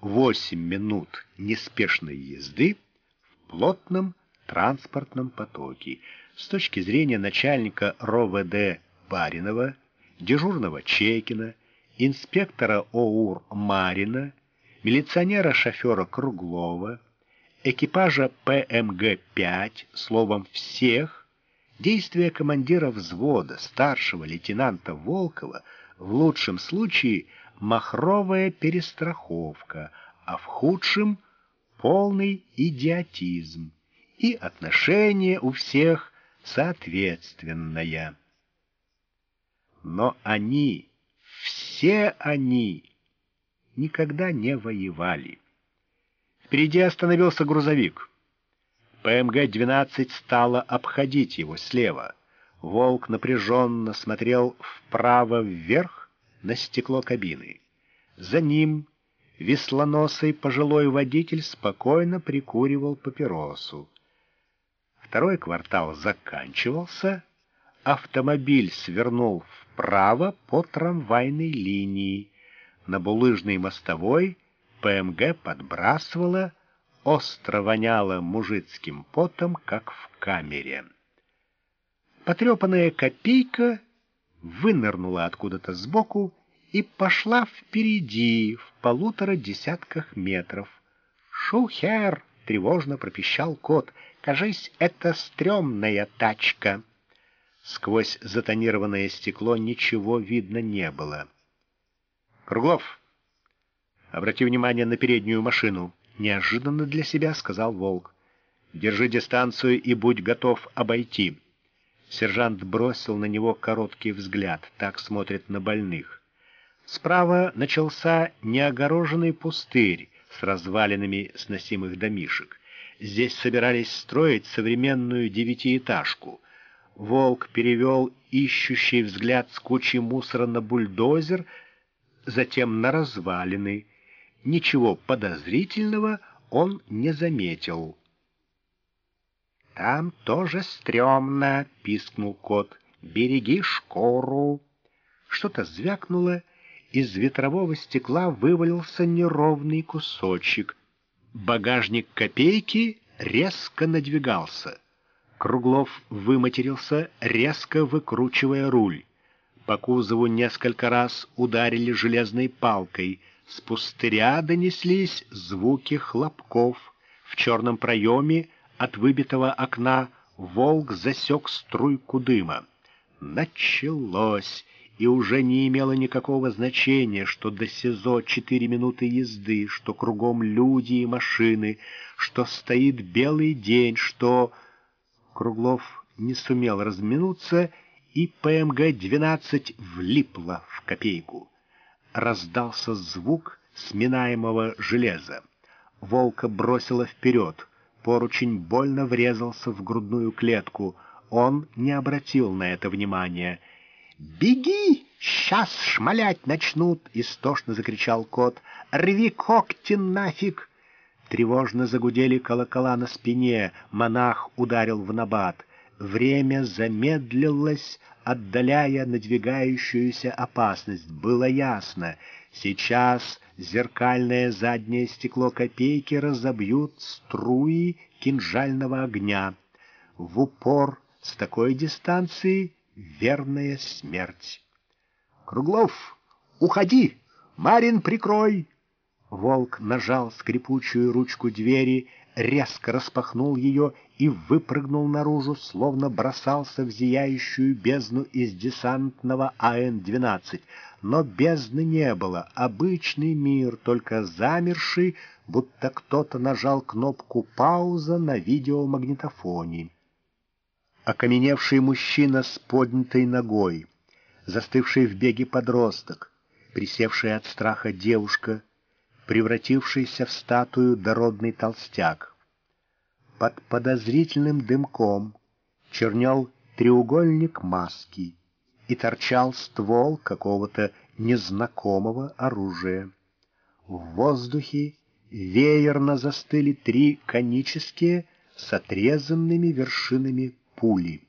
Восемь минут неспешной езды в плотном транспортном потоке. С точки зрения начальника РОВД Баринова, дежурного Чекина, инспектора ОУР Марина, милиционера-шофера Круглова, экипажа ПМГ-5, словом, всех, Действия командира взвода, старшего лейтенанта Волкова, в лучшем случае махровая перестраховка, а в худшем — полный идиотизм, и отношение у всех соответственное. Но они, все они, никогда не воевали. Впереди остановился грузовик — ПМГ-12 стала обходить его слева. Волк напряженно смотрел вправо-вверх на стекло кабины. За ним веслоносый пожилой водитель спокойно прикуривал папиросу. Второй квартал заканчивался, автомобиль свернул вправо по трамвайной линии. На булыжной мостовой ПМГ подбрасывала остро воняло мужицким потом, как в камере. Потрепанная копейка вынырнула откуда-то сбоку и пошла впереди в полутора десятках метров. «Шухер!» — тревожно пропищал кот. «Кажись, это стрёмная тачка!» Сквозь затонированное стекло ничего видно не было. «Круглов, обрати внимание на переднюю машину!» неожиданно для себя сказал Волк. Держи дистанцию и будь готов обойти. Сержант бросил на него короткий взгляд, так смотрит на больных. Справа начался неогороженный пустырь с развалинами сносимых домишек. Здесь собирались строить современную девятиэтажку. Волк перевел ищущий взгляд с кучи мусора на бульдозер, затем на развалины. Ничего подозрительного он не заметил. «Там тоже стрёмно», — пискнул кот. «Береги шкуру». Что-то звякнуло, из ветрового стекла вывалился неровный кусочек. Багажник копейки резко надвигался. Круглов выматерился, резко выкручивая руль. По кузову несколько раз ударили железной палкой. С пустыря донеслись звуки хлопков. В черном проеме от выбитого окна волк засек струйку дыма. Началось! и уже не имело никакого значения, что до СИЗО четыре минуты езды, что кругом люди и машины, что стоит белый день, что... Круглов не сумел разминуться, и ПМГ-12 влипла в копейку. Раздался звук сминаемого железа. Волка бросило вперед. Поручень больно врезался в грудную клетку. Он не обратил на это внимания — «Беги! Сейчас шмалять начнут!» — истошно закричал кот. «Рви когти нафиг!» Тревожно загудели колокола на спине. Монах ударил в набат. Время замедлилось, отдаляя надвигающуюся опасность. Было ясно. Сейчас зеркальное заднее стекло копейки разобьют струи кинжального огня. В упор с такой дистанции верная смерть. «Круглов, уходи! Марин, прикрой!» Волк нажал скрипучую ручку двери, резко распахнул ее и выпрыгнул наружу, словно бросался в зияющую бездну из десантного АН-12. Но бездны не было, обычный мир, только замерший, будто кто-то нажал кнопку «пауза» на видеомагнитофоне окаменевший мужчина с поднятой ногой, застывший в беге подросток, присевшая от страха девушка, превратившийся в статую дородный толстяк. Под подозрительным дымком чернел треугольник маски и торчал ствол какого-то незнакомого оружия. В воздухе веерно застыли три конические с отрезанными вершинами пули.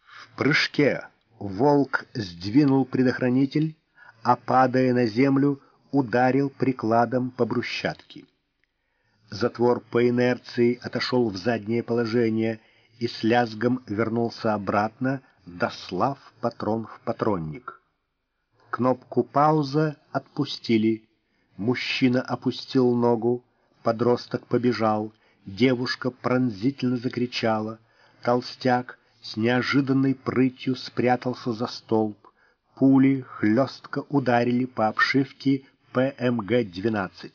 В прыжке волк сдвинул предохранитель, а, падая на землю, ударил прикладом по брусчатке. Затвор по инерции отошел в заднее положение и с лязгом вернулся обратно, дослав патрон в патронник. Кнопку «Пауза» отпустили. Мужчина опустил ногу, подросток побежал, девушка пронзительно закричала — Толстяк с неожиданной прытью спрятался за столб. Пули хлестко ударили по обшивке ПМГ-12.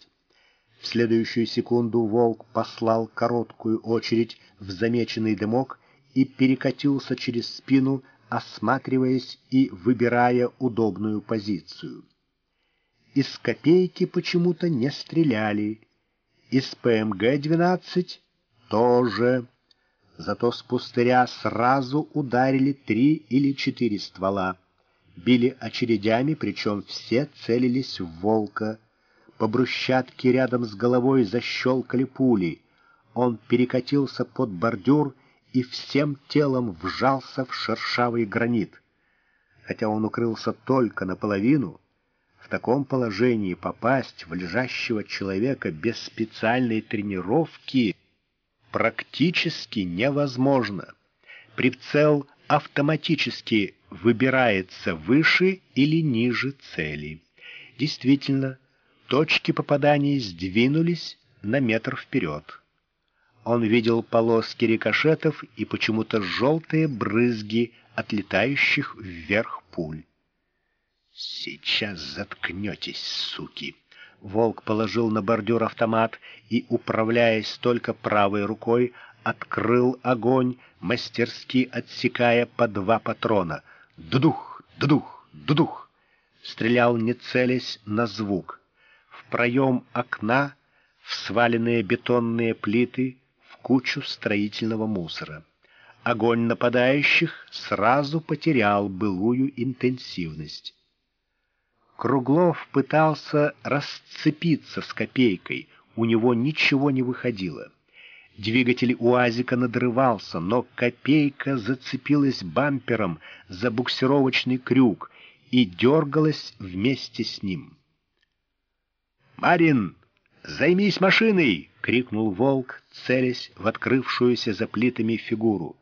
В следующую секунду волк послал короткую очередь в замеченный дымок и перекатился через спину, осматриваясь и выбирая удобную позицию. Из копейки почему-то не стреляли, из ПМГ-12 тоже. Зато с пустыря сразу ударили три или четыре ствола. Били очередями, причем все целились в волка. По брусчатке рядом с головой защелкали пули. Он перекатился под бордюр и всем телом вжался в шершавый гранит. Хотя он укрылся только наполовину, в таком положении попасть в лежащего человека без специальной тренировки практически невозможно. Прицел автоматически выбирается выше или ниже цели. Действительно, точки попаданий сдвинулись на метр вперед. Он видел полоски рикошетов и почему-то желтые брызги отлетающих вверх пуль. «Сейчас заткнетесь, суки!» Волк положил на бордюр автомат и, управляясь только правой рукой, открыл огонь, мастерски отсекая по два патрона. Дудух, дудух, дудух. Стрелял, не целясь, на звук. В проем окна, в сваленные бетонные плиты, в кучу строительного мусора. Огонь нападающих сразу потерял былую интенсивность. Круглов пытался расцепиться с копейкой, у него ничего не выходило. Двигатель УАЗика надрывался, но копейка зацепилась бампером за буксировочный крюк и дергалась вместе с ним. «Марин, займись машиной!» — крикнул волк, целясь в открывшуюся за плитами фигуру.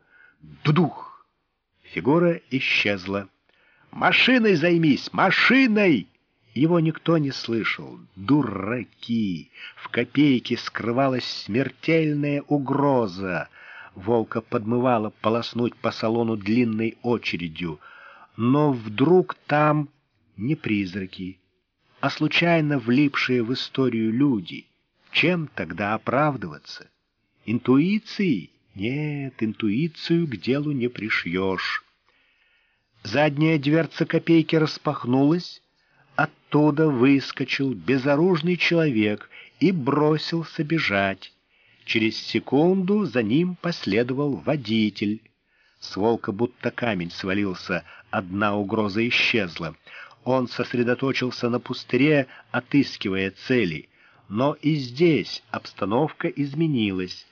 «Дудух!» Фигура исчезла. «Машиной займись! Машиной!» Его никто не слышал. Дураки! В копейке скрывалась смертельная угроза. Волка подмывала полоснуть по салону длинной очередью. Но вдруг там не призраки, а случайно влипшие в историю люди. Чем тогда оправдываться? Интуицией? Нет, интуицию к делу не пришьешь. Задняя дверца копейки распахнулась, Оттуда выскочил безоружный человек и бросился бежать. Через секунду за ним последовал водитель. С волка будто камень свалился, одна угроза исчезла. Он сосредоточился на пустыре, отыскивая цели. Но и здесь обстановка изменилась.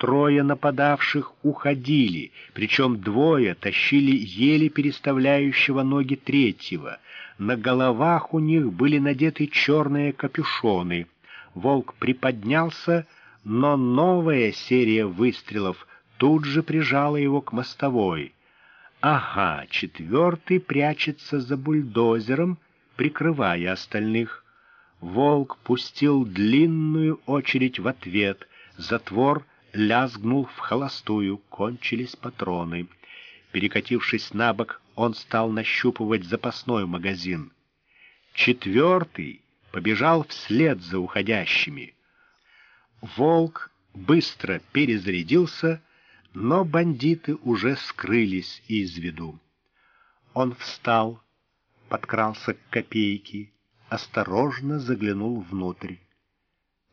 Трое нападавших уходили, причем двое тащили еле переставляющего ноги третьего. На головах у них были надеты черные капюшоны. Волк приподнялся, но новая серия выстрелов тут же прижала его к мостовой. Ага, четвертый прячется за бульдозером, прикрывая остальных. Волк пустил длинную очередь в ответ. Затвор лязгнул в холостую, кончились патроны. Перекатившись на бок, он стал нащупывать запасной магазин. Четвертый побежал вслед за уходящими. Волк быстро перезарядился, но бандиты уже скрылись из виду. Он встал, подкрался к копейке, осторожно заглянул внутрь.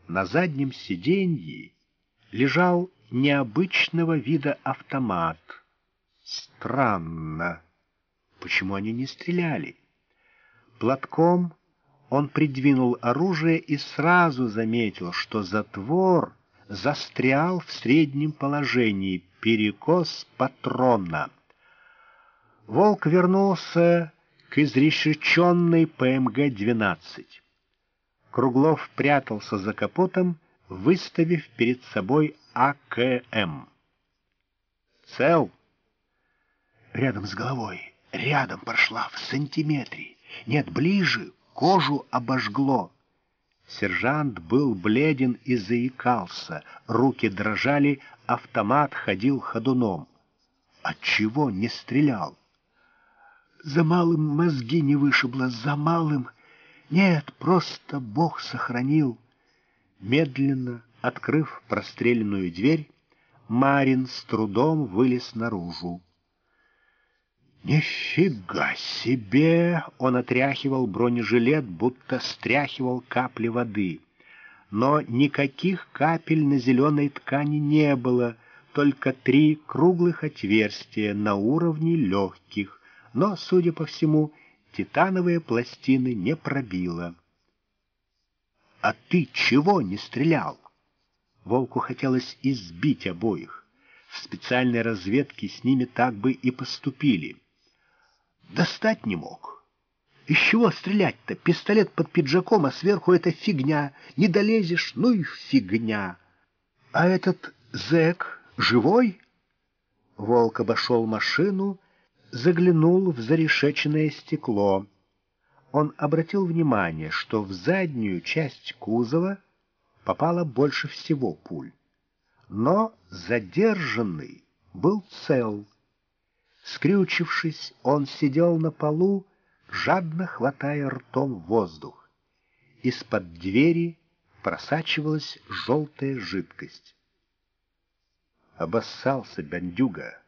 На заднем сиденье лежал необычного вида автомат. Странно, почему они не стреляли? Платком он придвинул оружие и сразу заметил, что затвор застрял в среднем положении, перекос патрона. Волк вернулся к изрешеченной ПМГ-12. Круглов прятался за капотом выставив перед собой АКМ. «Цел?» Рядом с головой, рядом прошла, в сантиметре. Нет, ближе, кожу обожгло. Сержант был бледен и заикался, руки дрожали, автомат ходил ходуном. Отчего не стрелял? За малым мозги не вышибло, за малым... Нет, просто Бог сохранил. Медленно, открыв простреленную дверь, Марин с трудом вылез наружу. «Нифига себе!» — он отряхивал бронежилет, будто стряхивал капли воды. Но никаких капель на зеленой ткани не было, только три круглых отверстия на уровне легких, но, судя по всему, титановые пластины не пробило. «А ты чего не стрелял?» Волку хотелось избить обоих. В специальной разведке с ними так бы и поступили. Достать не мог. Из чего стрелять-то? Пистолет под пиджаком, а сверху эта фигня. Не долезешь, ну и фигня. А этот зэк живой? Волк обошел машину, заглянул в зарешеченное стекло он обратил внимание, что в заднюю часть кузова попало больше всего пуль. Но задержанный был цел. Скрючившись, он сидел на полу, жадно хватая ртом воздух. Из-под двери просачивалась желтая жидкость. Обоссался, бандюга.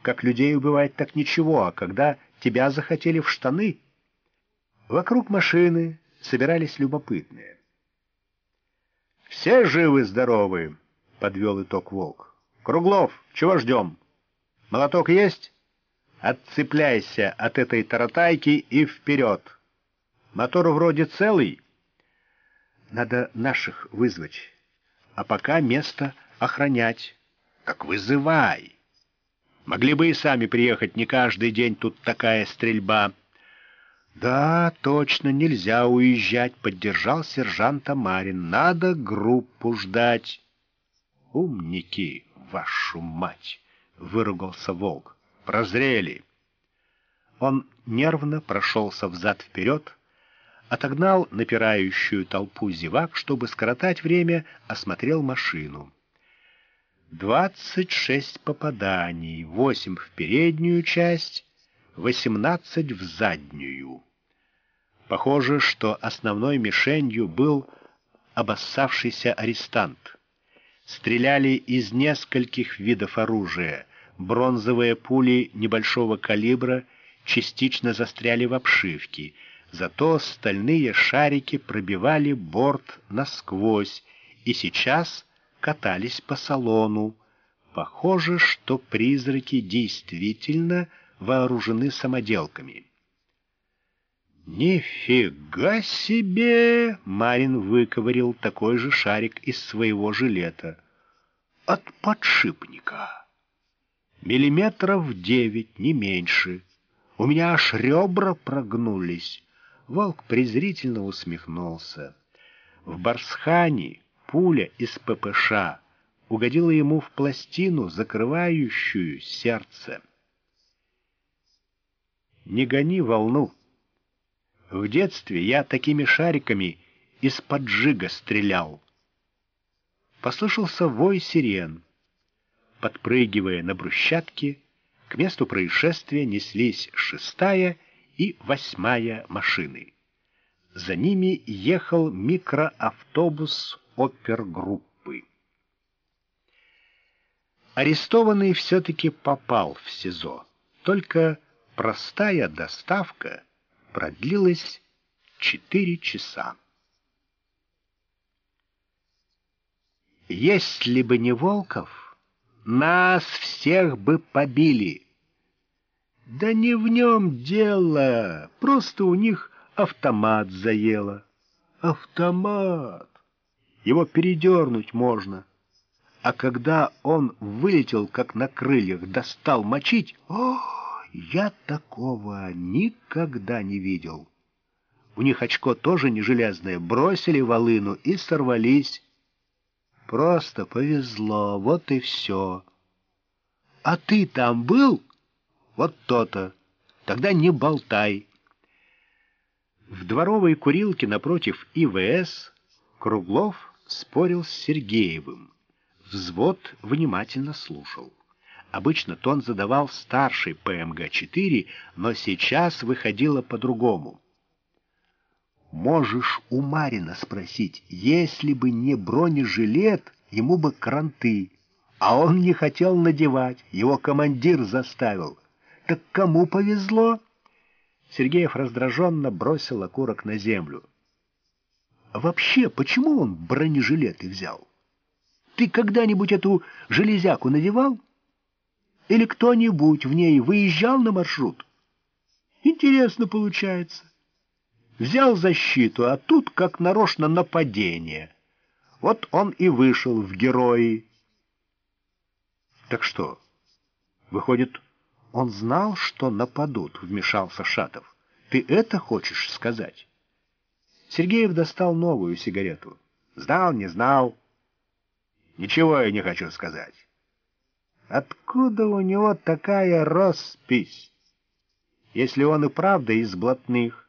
Как людей убивать, так ничего, а когда тебя захотели в штаны... Вокруг машины собирались любопытные. «Все живы-здоровы», — подвел итог Волк. «Круглов, чего ждем? Молоток есть? Отцепляйся от этой таратайки и вперед. Мотор вроде целый. Надо наших вызвать, а пока место охранять. Так вызывай. Могли бы и сами приехать, не каждый день тут такая стрельба». «Да, точно, нельзя уезжать», — поддержал сержант Амарин. «Надо группу ждать». «Умники, вашу мать!» — выругался волк. «Прозрели!» Он нервно прошелся взад-вперед, отогнал напирающую толпу зевак, чтобы скоротать время, осмотрел машину. Двадцать шесть попаданий, восемь в переднюю часть, восемнадцать в заднюю. Похоже, что основной мишенью был обоссавшийся арестант. Стреляли из нескольких видов оружия. Бронзовые пули небольшого калибра частично застряли в обшивке, зато стальные шарики пробивали борт насквозь и сейчас катались по салону. Похоже, что призраки действительно вооружены самоделками. «Нифига себе!» — Марин выковырил такой же шарик из своего жилета. «От подшипника. Миллиметров девять, не меньше. У меня аж ребра прогнулись». Волк презрительно усмехнулся. В Барсхане пуля из ППШ угодила ему в пластину, закрывающую сердце. Не гони волну. В детстве я такими шариками из поджига стрелял. Послышался вой сирен. Подпрыгивая на брусчатке, к месту происшествия неслись шестая и восьмая машины. За ними ехал микроавтобус опергруппы. Арестованный все-таки попал в СИЗО, только простая доставка продлилась четыре часа. Если бы не Волков, нас всех бы побили. Да не в нем дело, просто у них автомат заело. Автомат! Его передернуть можно. А когда он вылетел, как на крыльях, достал мочить... Ох! Я такого никогда не видел. У них очко тоже не железное, бросили волыну и сорвались. Просто повезло, вот и все. А ты там был? Вот то-то. Тогда не болтай. В дворовой курилке напротив ИВС Круглов спорил с Сергеевым. Взвод внимательно слушал. Обычно тон задавал старший ПМГ-4, но сейчас выходило по-другому. Можешь у Марина спросить, если бы не бронежилет, ему бы кранты. А он не хотел надевать, его командир заставил. Так кому повезло? Сергеев раздраженно бросил окурок на землю. вообще, почему он бронежилеты взял? Ты когда-нибудь эту железяку надевал? — или кто-нибудь в ней выезжал на маршрут? Интересно получается. Взял защиту, а тут как нарочно нападение. Вот он и вышел в герои. Так что, выходит, он знал, что нападут, вмешался Шатов. Ты это хочешь сказать? Сергеев достал новую сигарету. Знал, не знал. Ничего я не хочу сказать. Откуда у него такая роспись? Если он и правда из блатных,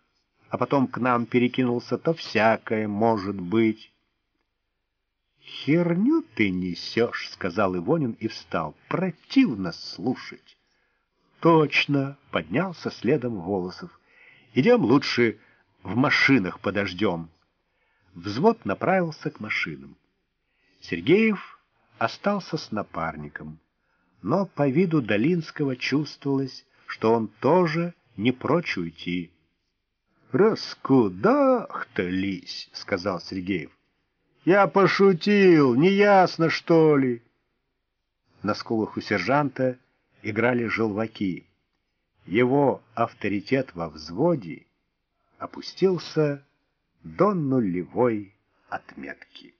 а потом к нам перекинулся, то всякое может быть. «Херню ты несешь», — сказал Ивонин и встал. «Противно слушать». «Точно», — поднялся следом Волосов. «Идем лучше в машинах подождем». Взвод направился к машинам. Сергеев остался с напарником, но по виду Долинского чувствовалось, что он тоже не прочь уйти. «Раскудахтались», — сказал Сергеев. «Я пошутил, неясно, что ли?» На скулах у сержанта играли желваки. Его авторитет во взводе опустился до нулевой отметки.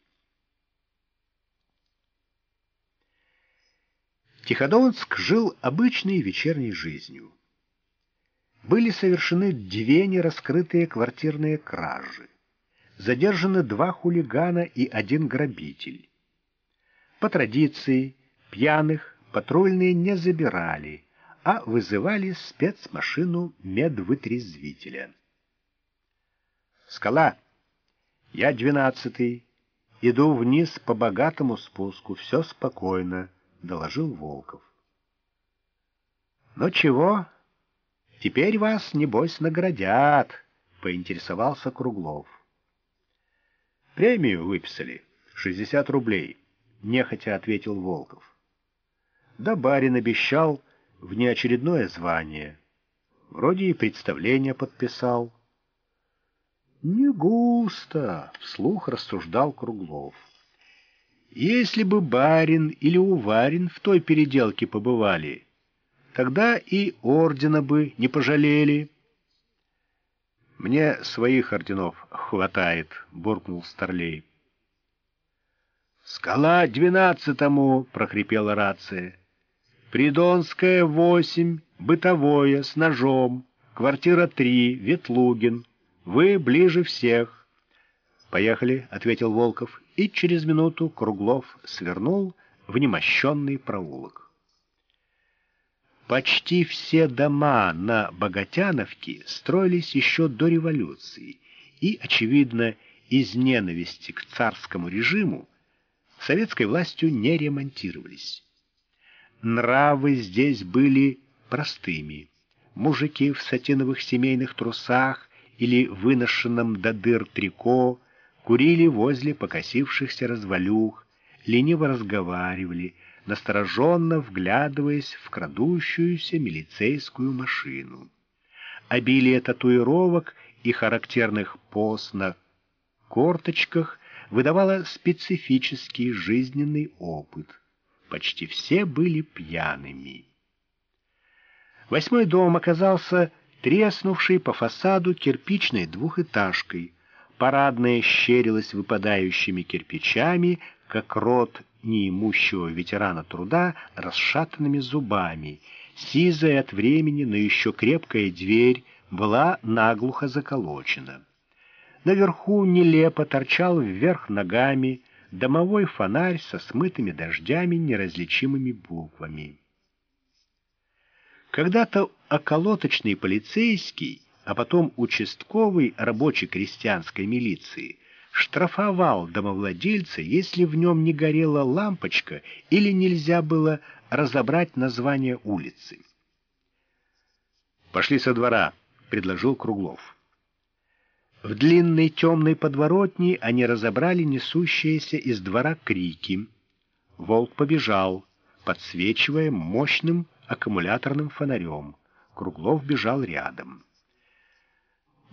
Тиходонск жил обычной вечерней жизнью. Были совершены две нераскрытые квартирные кражи. Задержаны два хулигана и один грабитель. По традиции, пьяных патрульные не забирали, а вызывали спецмашину медвытрезвителя. «Скала, я двенадцатый, иду вниз по богатому спуску, все спокойно», — доложил Волков. «Ну чего, теперь вас, небось, наградят», — поинтересовался Круглов. «Премию выписали, шестьдесят рублей», — нехотя ответил Волков. «Да барин обещал внеочередное звание. Вроде и представление подписал». «Не густо», — вслух рассуждал Круглов. «Если бы барин или уварин в той переделке побывали, тогда и ордена бы не пожалели». «Мне своих орденов хватает», — буркнул Старлей. «Скала двенадцатому!» — прохрипела рация. «Придонская, восемь, бытовое, с ножом, квартира три, Ветлугин. Вы ближе всех». «Поехали», — ответил Волков, и через минуту Круглов свернул в немощенный проулок. Почти все дома на Богатяновке строились еще до революции и, очевидно, из ненависти к царскому режиму советской властью не ремонтировались. Нравы здесь были простыми. Мужики в сатиновых семейных трусах или выношенном до дыр трико курили возле покосившихся развалюх, лениво разговаривали, настороженно вглядываясь в крадущуюся милицейскую машину. Обилие татуировок и характерных поз на корточках выдавало специфический жизненный опыт. Почти все были пьяными. Восьмой дом оказался треснувшей по фасаду кирпичной двухэтажкой. Парадная щерилась выпадающими кирпичами, как рот неимущего ветерана труда расшатанными зубами. Сизая от времени, но еще крепкая дверь была наглухо заколочена. Наверху нелепо торчал вверх ногами домовой фонарь со смытыми дождями неразличимыми буквами. Когда-то околоточный полицейский, а потом участковый рабочий крестьянской милиции штрафовал домовладельца, если в нем не горела лампочка или нельзя было разобрать название улицы. «Пошли со двора», — предложил Круглов. В длинной темной подворотне они разобрали несущиеся из двора крики. Волк побежал, подсвечивая мощным аккумуляторным фонарем. Круглов бежал рядом.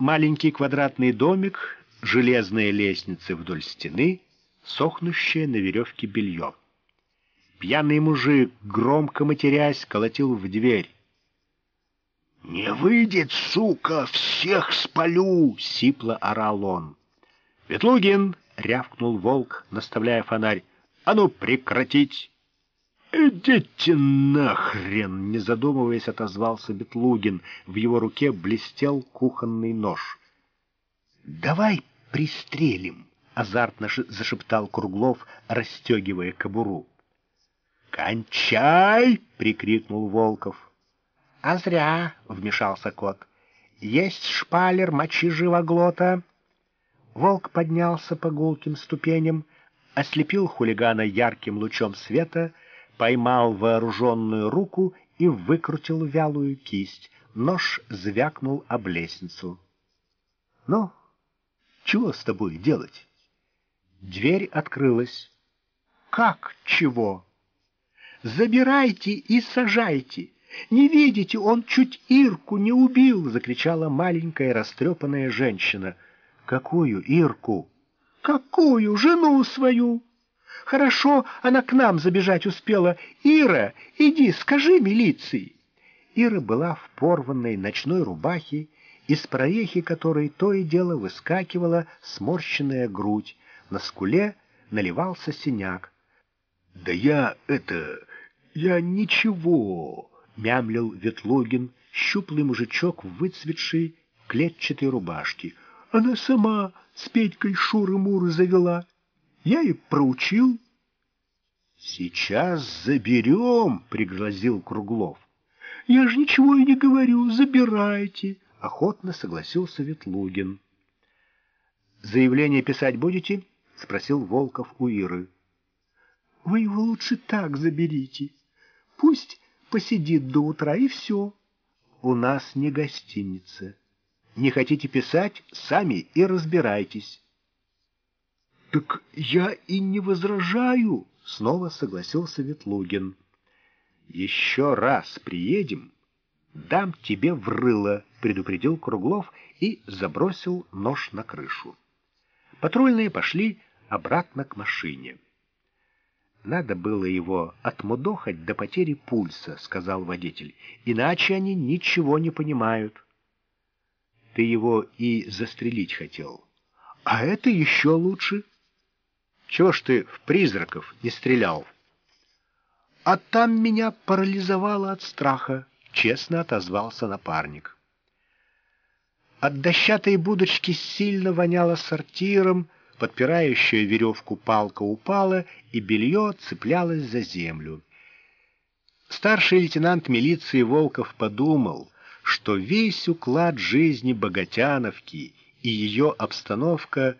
Маленький квадратный домик железные лестницы вдоль стены, сохнущее на веревке белье. Пьяный мужик, громко матерясь, колотил в дверь. «Не выйдет, сука, всех спалю!» — сипло орал он. «Ветлугин!» — рявкнул волк, наставляя фонарь. «А ну, прекратить!» «Идите нахрен!» — не задумываясь, отозвался Бетлугин. В его руке блестел кухонный нож. «Давай пристрелим!» — азартно зашептал Круглов, расстегивая кобуру. «Кончай!» — прикрикнул Волков. «А зря!» — вмешался кот. «Есть шпалер, мочи живоглота!» Волк поднялся по гулким ступеням, ослепил хулигана ярким лучом света, поймал вооруженную руку и выкрутил вялую кисть. Нож звякнул об лестницу. «Ну, чего с тобой делать? Дверь открылась. Как чего? Забирайте и сажайте. Не видите, он чуть Ирку не убил, закричала маленькая растрепанная женщина. Какую Ирку? Какую? Жену свою. Хорошо, она к нам забежать успела. Ира, иди, скажи милиции. Ира была в порванной ночной рубахе, из проехи которой то и дело выскакивала сморщенная грудь, на скуле наливался синяк. — Да я это... я ничего, — мямлил Ветлугин, щуплый мужичок в выцветшей клетчатой рубашке. Она сама с Петькой шуры-муры завела. Я и проучил. — Сейчас заберем, — пригрозил Круглов. — Я же ничего и не говорю, забирайте, — охотно согласился Ветлугин. — Заявление писать будете? — спросил Волков у Иры. — Вы его лучше так заберите. Пусть посидит до утра, и все. У нас не гостиница. Не хотите писать, сами и разбирайтесь. — Так я и не возражаю, — снова согласился Ветлугин. — Еще раз приедем, дам тебе в рыло, — предупредил Круглов и забросил нож на крышу. Патрульные пошли обратно к машине. «Надо было его отмудохать до потери пульса», — сказал водитель, — «иначе они ничего не понимают». «Ты его и застрелить хотел». «А это еще лучше». «Чего ж ты в призраков не стрелял?» «А там меня парализовало от страха», — честно отозвался напарник. От дощатой будочки сильно воняло сортиром, подпирающая веревку палка упала, и белье цеплялось за землю. Старший лейтенант милиции Волков подумал, что весь уклад жизни Богатяновки и ее обстановка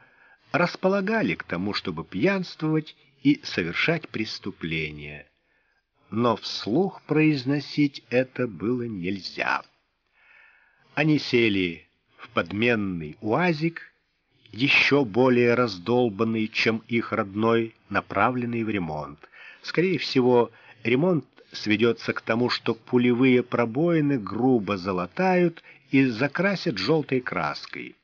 располагали к тому, чтобы пьянствовать и совершать преступления. Но вслух произносить это было нельзя. Они сели в подменный уазик, еще более раздолбанный, чем их родной, направленный в ремонт. Скорее всего, ремонт сведется к тому, что пулевые пробоины грубо залатают и закрасят желтой краской.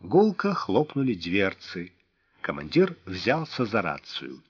Гулко хлопнули дверцы. Командир взялся за рацию.